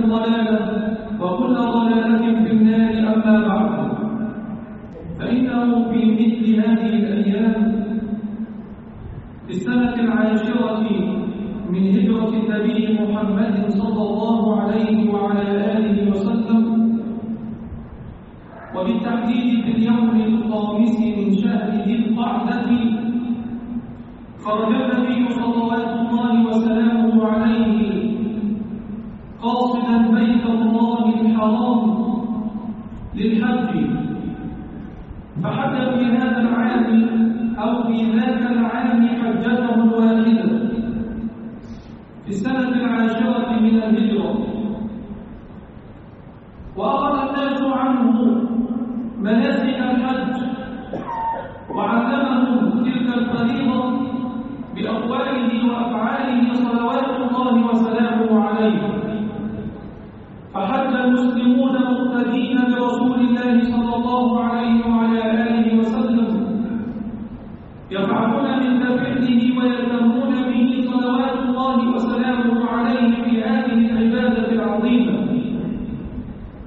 ضلالا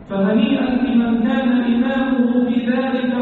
فهنيئا لمن كان إمامه في ذلك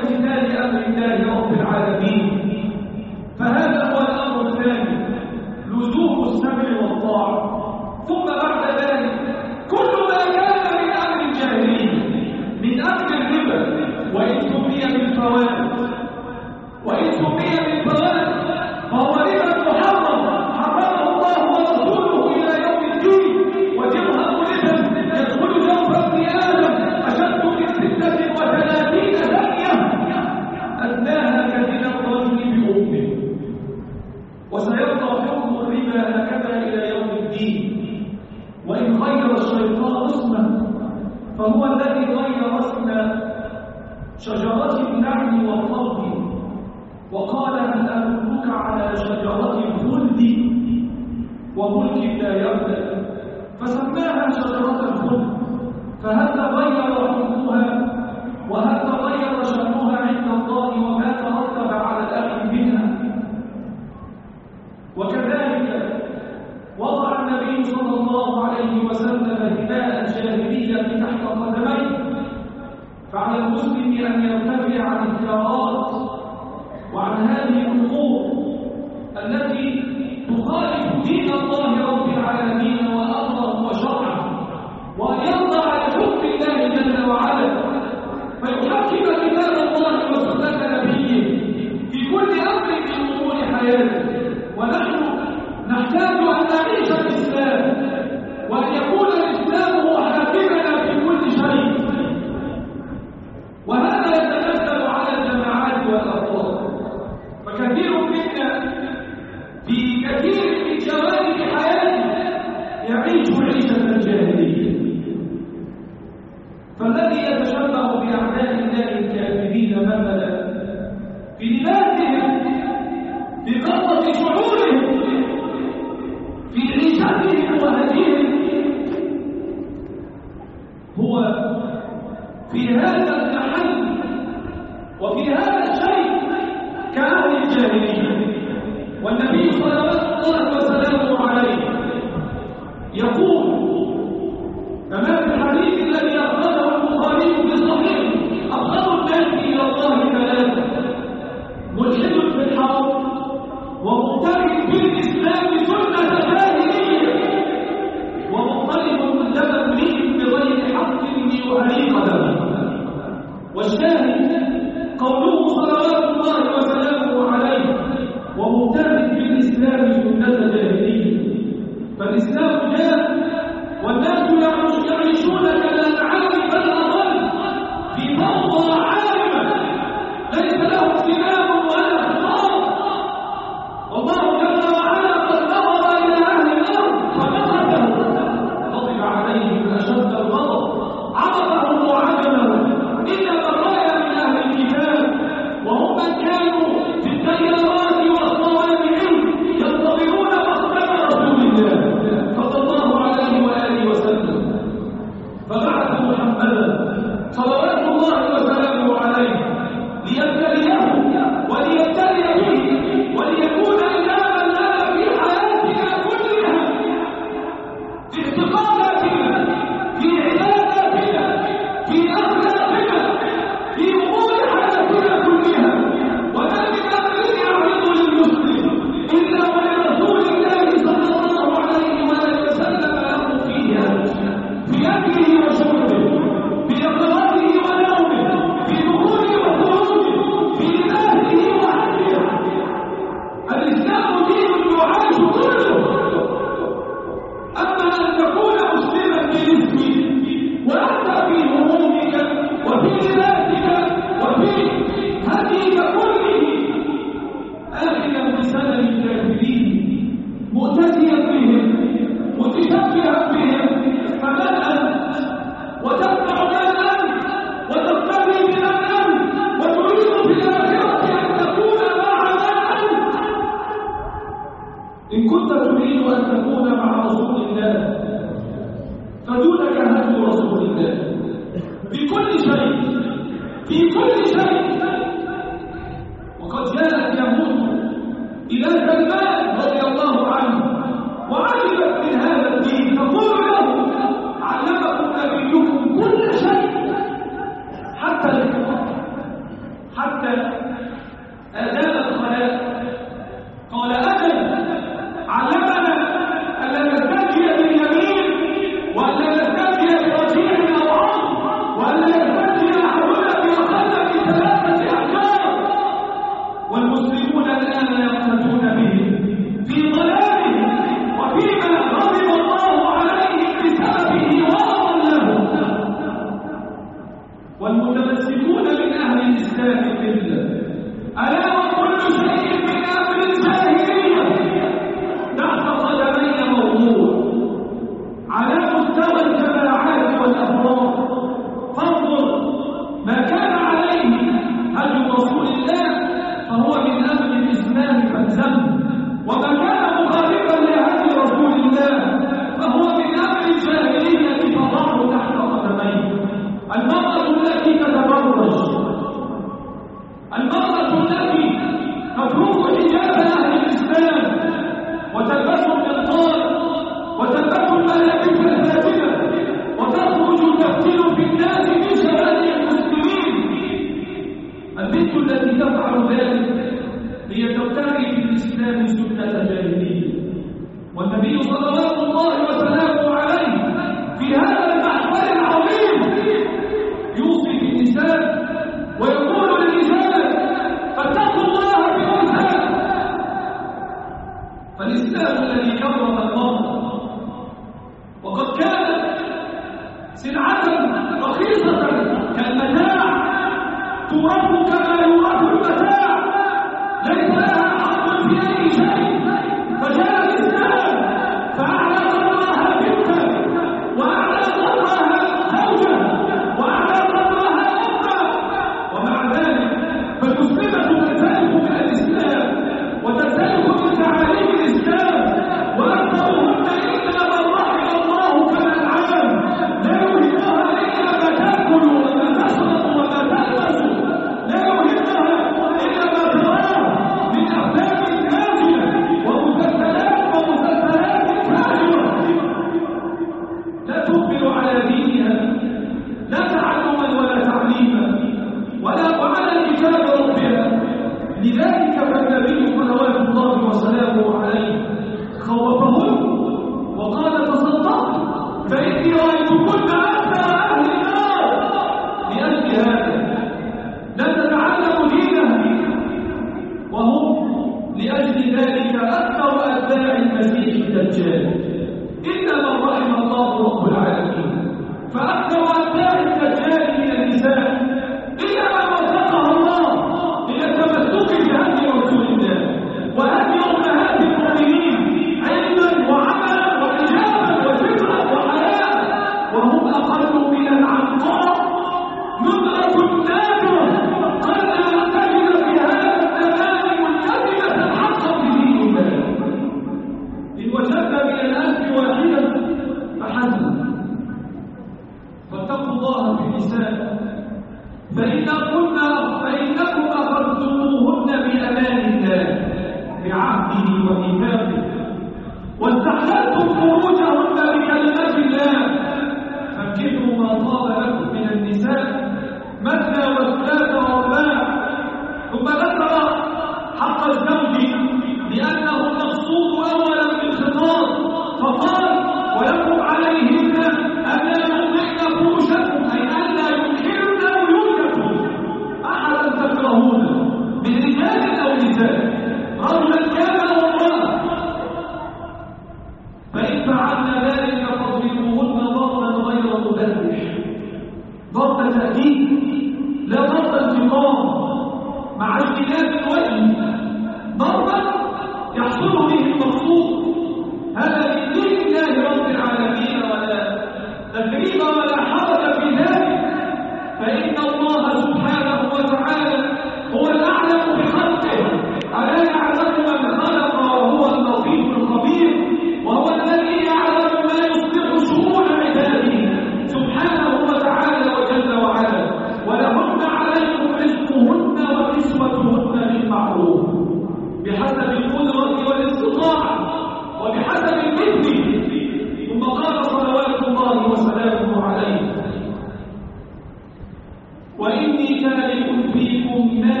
وإني تارك فيكم ما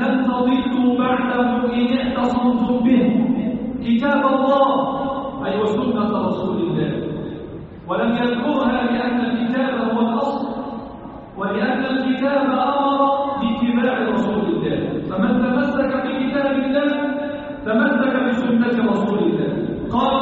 لم تضلوا بعده إن اعتصمتم به. كتاب الله أي وسنة رسول الله. ولم يذكرها لأن الكتاب هو الأصل ولأن الكتاب أمر باتباع رسول الله. فمن تمسك بكتاب الله تمسك بسنة رسول الله. قال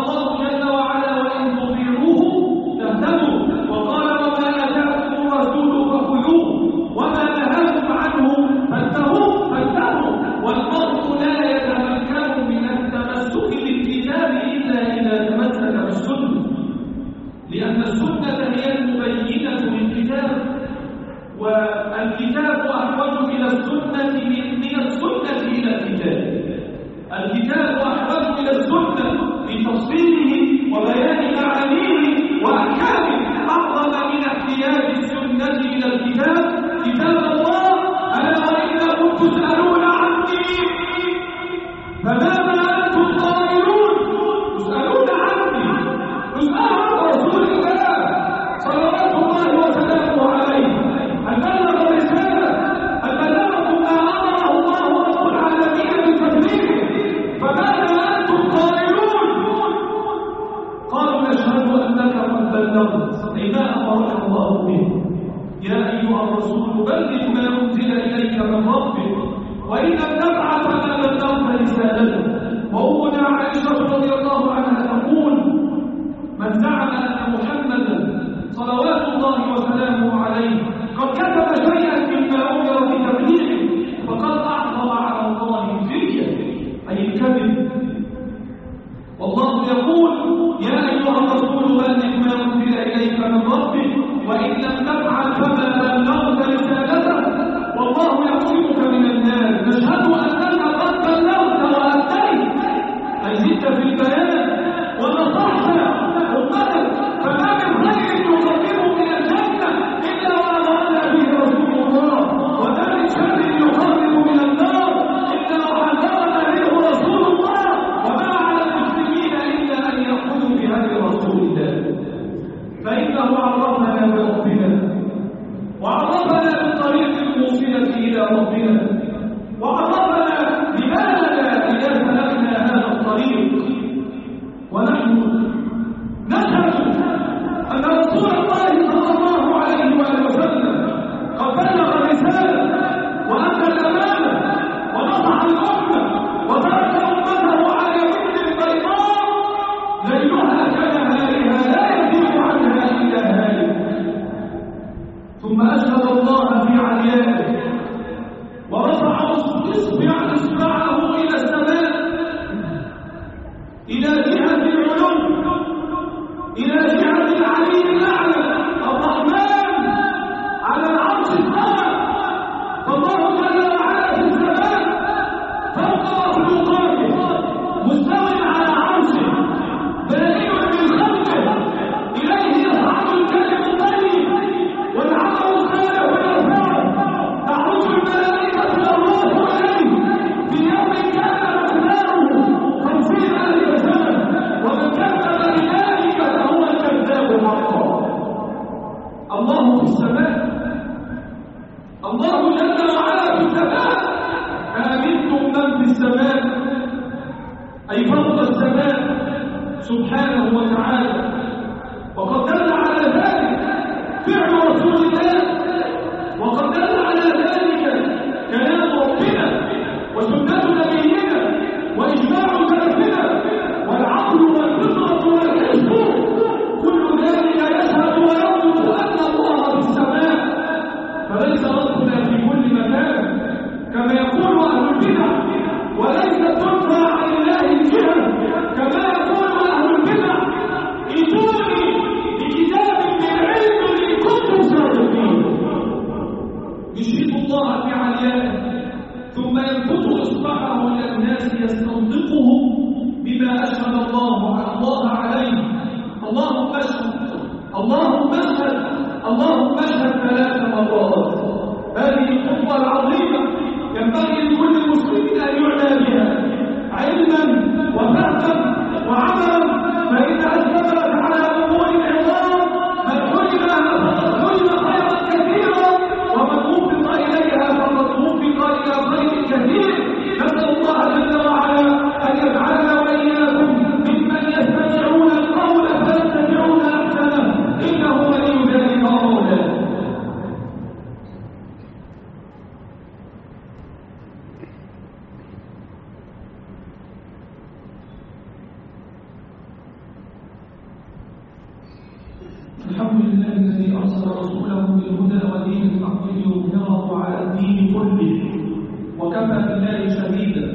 وكفى بالله شهيدا.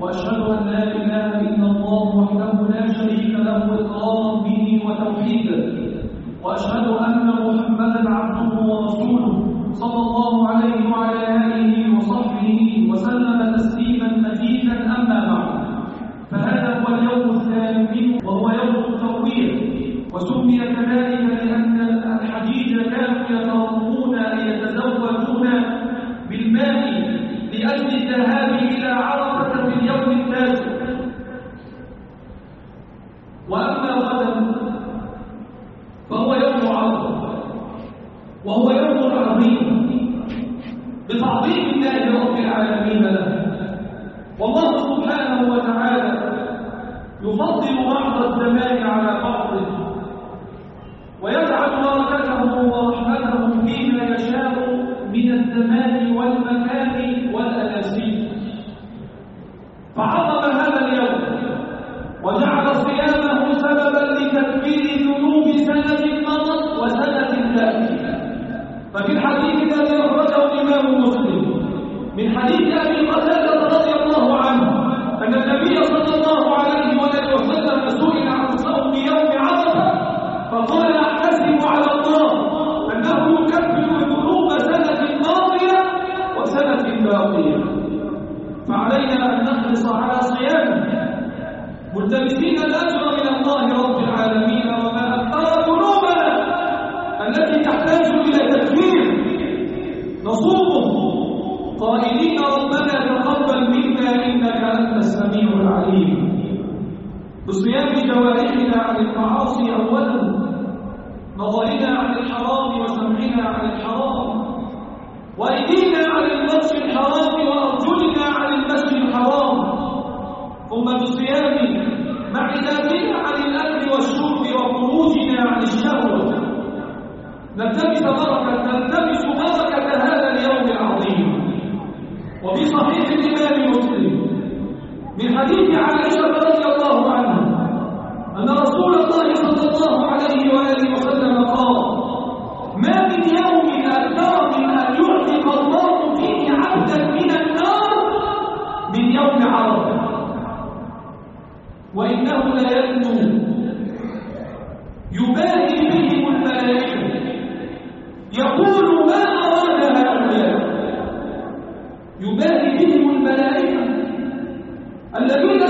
وأشهد أن لا إله إلا الله وحده لا شريك له اقرارا به وتوحيدا وأشهد أن محمدا عبده ورسوله صلى الله عليه وعلى آله وصحبه وسلم تسليما مزيدا أما بعد. فهذا هو اليوم الثامن وهو يوم التوقيت وسمي كذلك لأن الذين